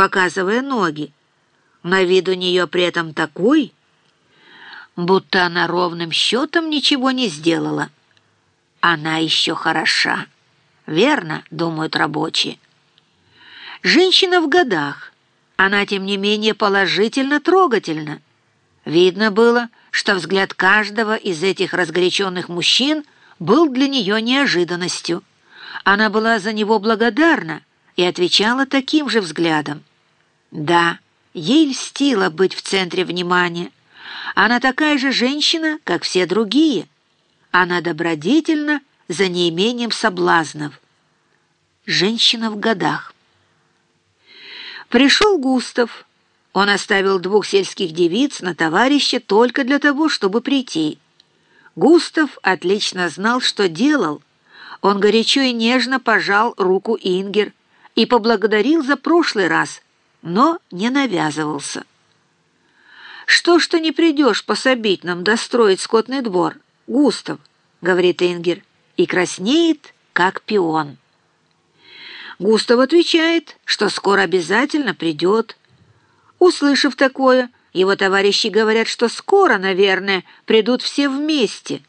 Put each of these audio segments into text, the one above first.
показывая ноги. На вид у нее при этом такой, будто она ровным счетом ничего не сделала. Она еще хороша. Верно, думают рабочие. Женщина в годах. Она, тем не менее, положительно трогательна. Видно было, что взгляд каждого из этих разгоряченных мужчин был для нее неожиданностью. Она была за него благодарна и отвечала таким же взглядом. Да, ей льстило быть в центре внимания. Она такая же женщина, как все другие. Она добродетельна за неимением соблазнов. Женщина в годах. Пришел Густав. Он оставил двух сельских девиц на товарища только для того, чтобы прийти. Густав отлично знал, что делал. Он горячо и нежно пожал руку Ингер и поблагодарил за прошлый раз, но не навязывался. «Что ж ты не придешь пособить нам достроить скотный двор, Густав?» — говорит Ингер, и краснеет, как пион. Густав отвечает, что скоро обязательно придет. Услышав такое, его товарищи говорят, что скоро, наверное, придут все вместе.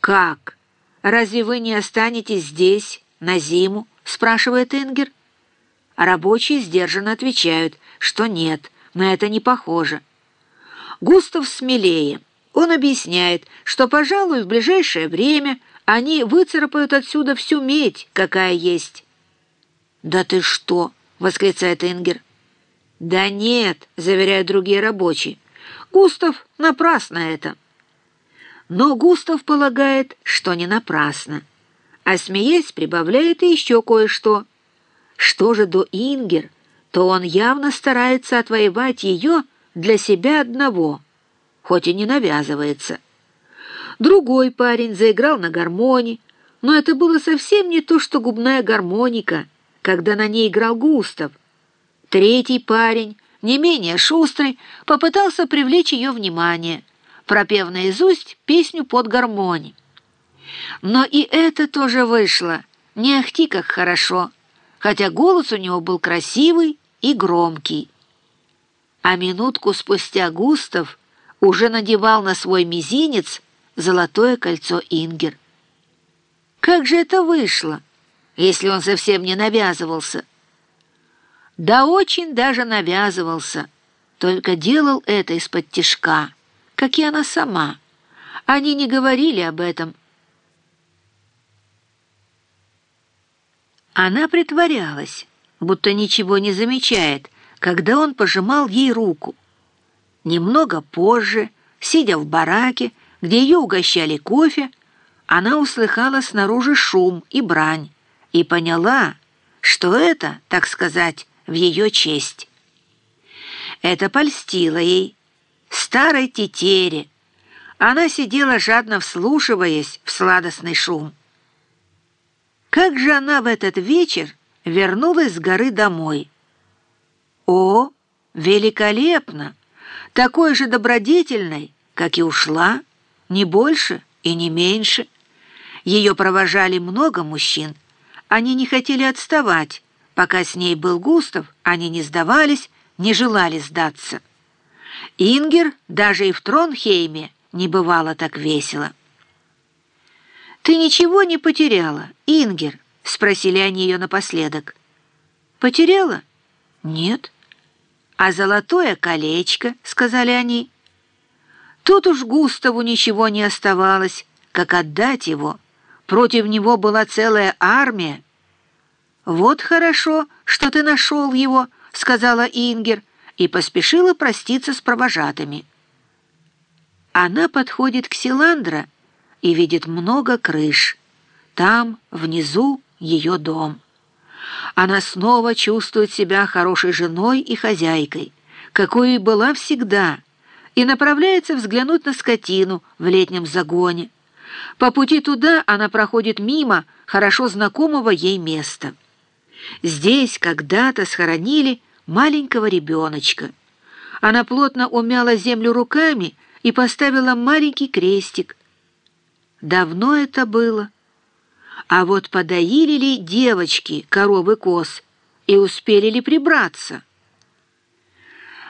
«Как? Разве вы не останетесь здесь на зиму?» — спрашивает Ингер. А рабочие сдержанно отвечают, что нет, на это не похоже. Густав смелее. Он объясняет, что, пожалуй, в ближайшее время они выцарапают отсюда всю медь, какая есть. «Да ты что!» — восклицает Ингер. «Да нет», — заверяют другие рабочие. «Густав, напрасно это». Но Густав полагает, что не напрасно, а смеясь прибавляет и еще кое-что. Что же до Ингер, то он явно старается отвоевать ее для себя одного, хоть и не навязывается. Другой парень заиграл на гармоне, но это было совсем не то, что губная гармоника, когда на ней играл Густав. Третий парень, не менее шустрый, попытался привлечь ее внимание, пропев наизусть песню под гармонь. Но и это тоже вышло, не ахти как хорошо, хотя голос у него был красивый и громкий. А минутку спустя Густав уже надевал на свой мизинец золотое кольцо Ингер. Как же это вышло, если он совсем не навязывался? Да очень даже навязывался, только делал это из-под тишка, как и она сама. Они не говорили об этом. Она притворялась, будто ничего не замечает, когда он пожимал ей руку. Немного позже, сидя в бараке, где ее угощали кофе, она услыхала снаружи шум и брань и поняла, что это, так сказать, в ее честь. Это польстило ей, старой тетере. Она сидела жадно вслушиваясь в сладостный шум. Как же она в этот вечер вернулась с горы домой? О, великолепно! Такой же добродетельной, как и ушла, не больше и не меньше. Ее провожали много мужчин. Они не хотели отставать, Пока с ней был Густав, они не сдавались, не желали сдаться. Ингер даже и в Тронхейме не бывало так весело. «Ты ничего не потеряла, Ингер?» — спросили они ее напоследок. «Потеряла?» «Нет». «А золотое колечко?» — сказали они. Тут уж Густаву ничего не оставалось, как отдать его. Против него была целая армия, «Вот хорошо, что ты нашел его», — сказала Ингер, и поспешила проститься с провожатыми. Она подходит к Силандра и видит много крыш. Там, внизу, ее дом. Она снова чувствует себя хорошей женой и хозяйкой, какой и была всегда, и направляется взглянуть на скотину в летнем загоне. По пути туда она проходит мимо хорошо знакомого ей места. Здесь когда-то схоронили маленького ребеночка. Она плотно умяла землю руками и поставила маленький крестик. Давно это было. А вот подоили ли девочки коровы коз и успели ли прибраться.